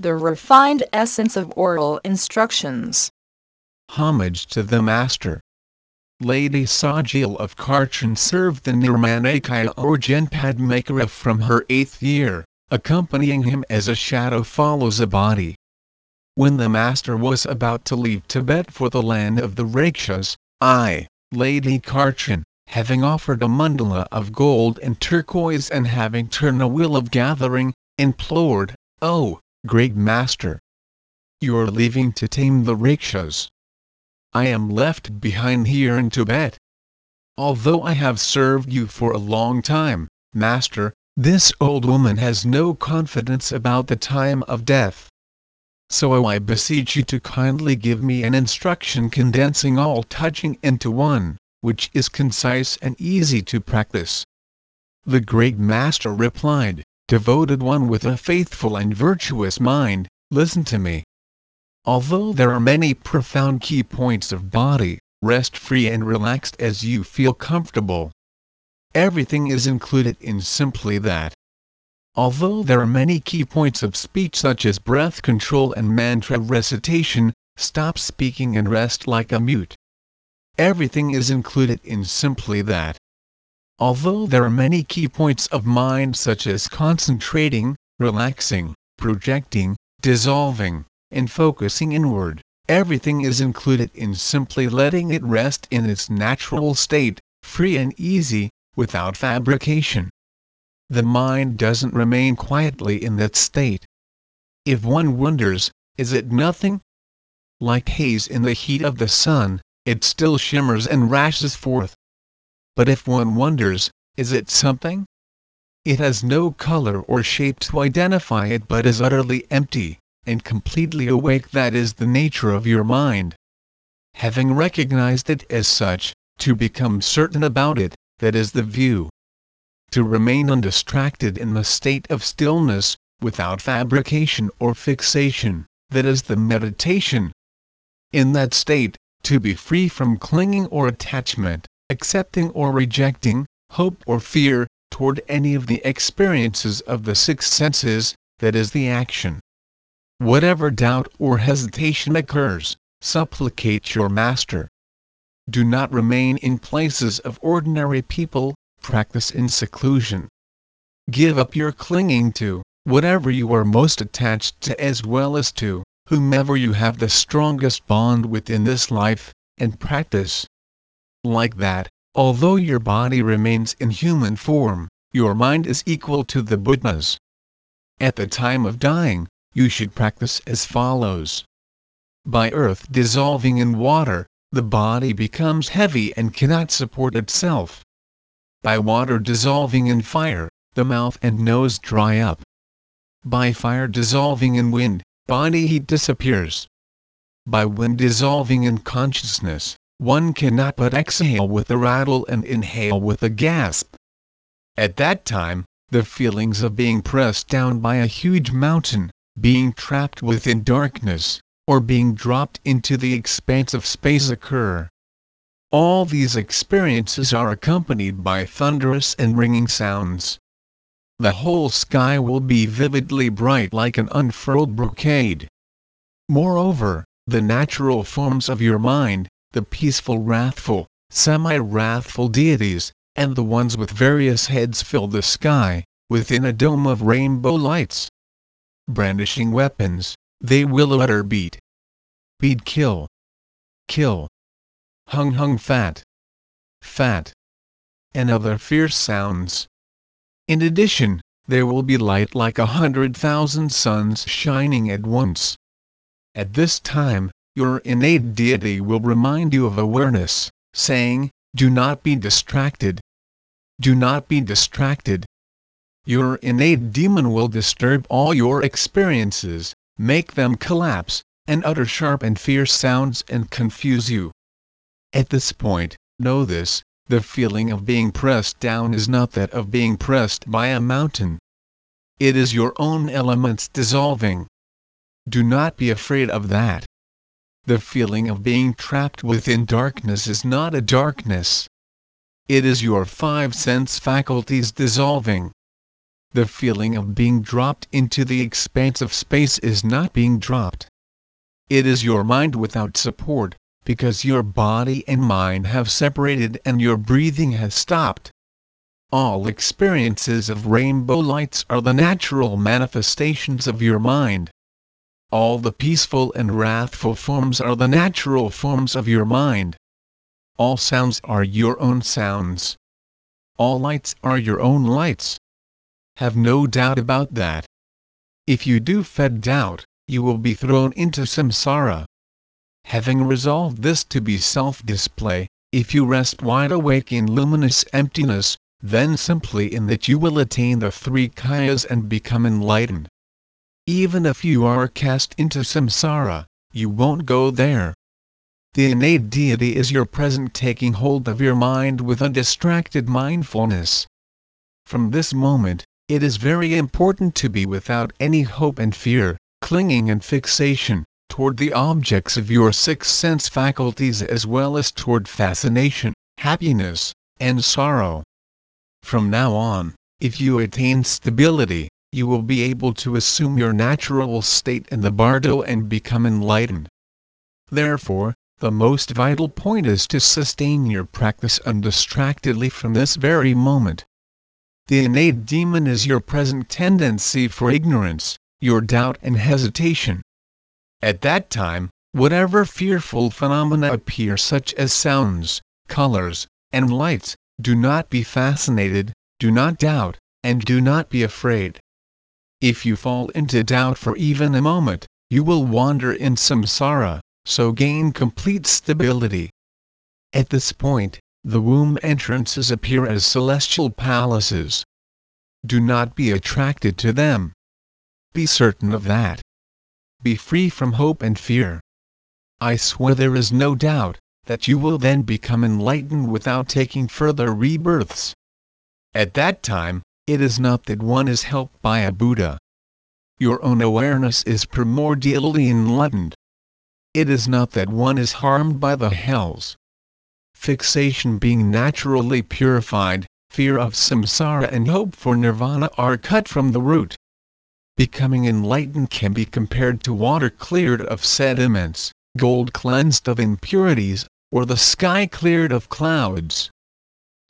The refined essence of oral instructions. Homage to the Master. Lady Tsogyal of Kharchen served the Nirmanakaya Orgyen Padmakara from her eighth year, accompanying him as a shadow follows a body. When the Master was about to leave Tibet for the land of the Rakshas, I, Lady Kharchen, having offered a mandala of gold and turquoise and having turned a wheel of gathering, implored, Oh, great Master! You are leaving to tame the Rakshas. I am left behind here in Tibet. Although I have served you for a long time, Master, this old woman has no confidence about the time of death. So I beseech you to kindly give me an instruction condensing all touching into one, which is concise and easy to practice. The great Master replied, Devoted one with a faithful and virtuous mind, listen to me. Although there are many profound key points of body, rest free and relaxed as you feel comfortable. Everything is included in simply that. Although there are many key points of speech such as breath control and mantra recitation, stop speaking and rest like a mute. Everything is included in simply that. Although there are many key points of mind such as concentrating, relaxing, projecting, dissolving, and focusing inward, everything is included in simply letting it rest in its natural state, free and easy, without fabrication. The mind doesn't remain quietly in that state. If one wonders, is it nothing? Like haze in the heat of the sun, it still shimmers and rashes forth. But if one wonders, is it something? It has no color or shape to identify it but is utterly empty, and completely awake that is the nature of your mind. Having recognized it as such, to become certain about it, that is the view. To remain undistracted in the state of stillness, without fabrication or fixation, that is the meditation. In that state, to be free from clinging or attachment, accepting or rejecting, hope or fear, toward any of the experiences of the six senses, that is the action. Whatever doubt or hesitation occurs, supplicate your Master. Do not remain in places of ordinary people, practice in seclusion. Give up your clinging to whatever you are most attached to as well as to whomever you have the strongest bond with in this life, and practice like that, although your body remains in human form, your mind is equal to the Buddha's. At the time of dying, you should practice as follows. By earth dissolving in water, the body becomes heavy and cannot support itself. By water dissolving in fire, the mouth and nose dry up. By fire dissolving in wind, body heat disappears. By wind dissolving in consciousness, one cannot but exhale with a rattle and inhale with a gasp. At that time, the feelings of being pressed down by a huge mountain, being trapped within darkness, or being dropped into the expanse of space occur. All these experiences are accompanied by thunderous and ringing sounds. The whole sky will be vividly bright like an unfurled brocade. Moreover, the natural forms of your mind, the peaceful wrathful, semi-wrathful deities, and the ones with various heads fill the sky, within a dome of rainbow lights. Brandishing weapons, they will utter beat. Beat kill. Kill. Hung hung phat. Phat. And other fierce sounds. In addition, there will be light like a hundred thousand suns shining at once. At this time, your innate deity will remind you of awareness, saying, Do not be distracted. Do not be distracted. Your innate demon will disturb all your experiences, make them collapse, and utter sharp and fierce sounds and confuse you. At this point, know this the feeling of being pressed down is not that of being pressed by a mountain. It is your own elements dissolving. Do not be afraid of that. The feeling of being trapped within darkness is not a darkness. It is your five sense faculties dissolving. the feeling of being dropped into the expanse of space is not being dropped. It is your mind without support, because your body and mind have separated and your breathing has stopped. All experiences of rainbow lights are the natural manifestations of your mind. All the peaceful and wrathful forms are the natural forms of your mind. All sounds are your own sounds. All lights are your own lights. Have no doubt about that. If you do fed doubt, you will be thrown into samsara. Having resolved this to be self-display, if you rest wide awake in luminous emptiness, then simply in that you will attain the three kayas and become enlightened. Even if you are cast into samsara, you won't go there. The innate deity is your present taking hold of your mind with undistracted mindfulness. From this moment, it is very important to be without any hope and fear, clinging and fixation, toward the objects of your six sense faculties as well as toward fascination, happiness, and sorrow. From now on, if you attain stability, you will be able to assume your natural state in the bardo and become enlightened. Therefore, the most vital point is to sustain your practice undistractedly from this very moment. The innate demon is your present tendency for ignorance, your doubt and hesitation. At that time, whatever fearful phenomena appear such as sounds, colors, and lights, do not be fascinated, do not doubt, and do not be afraid. If you fall into doubt for even a moment, you will wander in samsara, so gain complete stability. At this point, the womb entrances appear as celestial palaces. Do not be attracted to them. Be certain of that. Be free from hope and fear. I swear there is no doubt that you will then become enlightened without taking further rebirths. At that time, it is not that one is helped by a Buddha. Your own awareness is primordially enlightened. It is not that one is harmed by the hells fixation being naturally purified, fear of samsara and hope for nirvana are cut from the root. Becoming enlightened can be compared to water cleared of sediments, gold cleansed of impurities, or the sky cleared of clouds.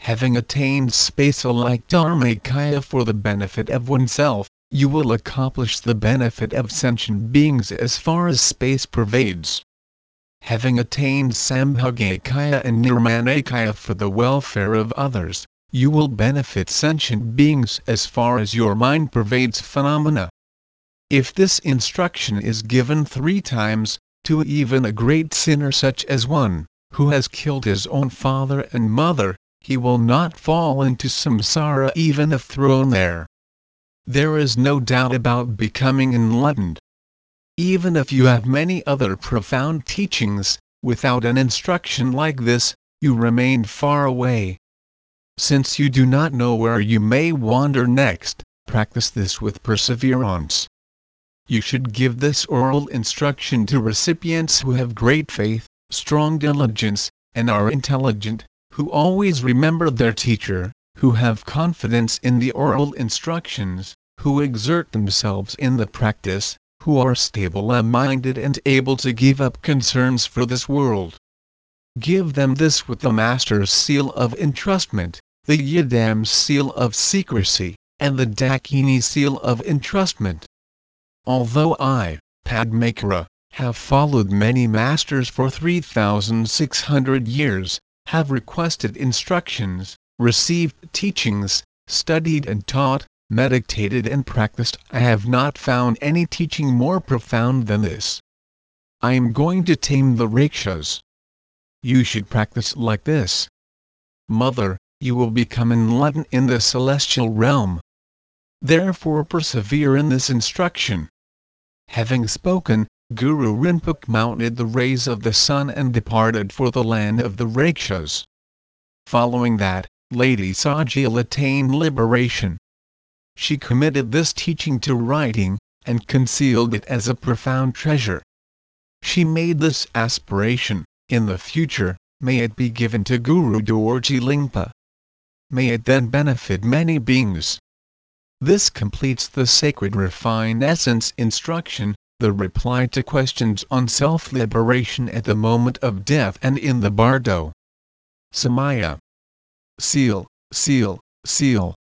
Having attained space like Dharmakaya for the benefit of oneself, you will accomplish the benefit of sentient beings as far as space pervades having attained Sambhogakaya and Nirmanakaya for the welfare of others, you will benefit sentient beings as far as your mind pervades phenomena. If this instruction is given three times, to even a great sinner such as one, who has killed his own father and mother, he will not fall into samsara even if thrown there. There is no doubt about becoming enlightened. Even if you have many other profound teachings, without an instruction like this, you remain far away. Since you do not know where you may wander next, practice this with perseverance. You should give this oral instruction to recipients who have great faith, strong diligence, and are intelligent, who always remember their teacher, who have confidence in the oral instructions, who exert themselves in the practice, who are stable-minded and able to give up concerns for this world. Give them this with the Master's seal of entrustment, the Yidam seal of secrecy, and the Dakini seal of entrustment. Although I, Padmakara, have followed many masters for 3,600 years, have requested instructions, received teachings, studied and taught, meditated and practiced, I have not found any teaching more profound than this. I am going to tame the rakshas. You should practice like this. Mother, you will become enlightened in the celestial realm. Therefore persevere in this instruction. Having spoken, Guru Rinpoche mounted the rays of the sun and departed for the land of the Rakshas. Following that, Lady Tsogyal attained liberation she committed this teaching to writing, and concealed it as a profound treasure. She made this aspiration, in the future, may it be given to Guru Dorji Lingpa. May it then benefit many beings. This completes the sacred refined essence instruction, the reply to questions on self-liberation at the moment of death and in the bardo. Samaya. Seal, seal, seal.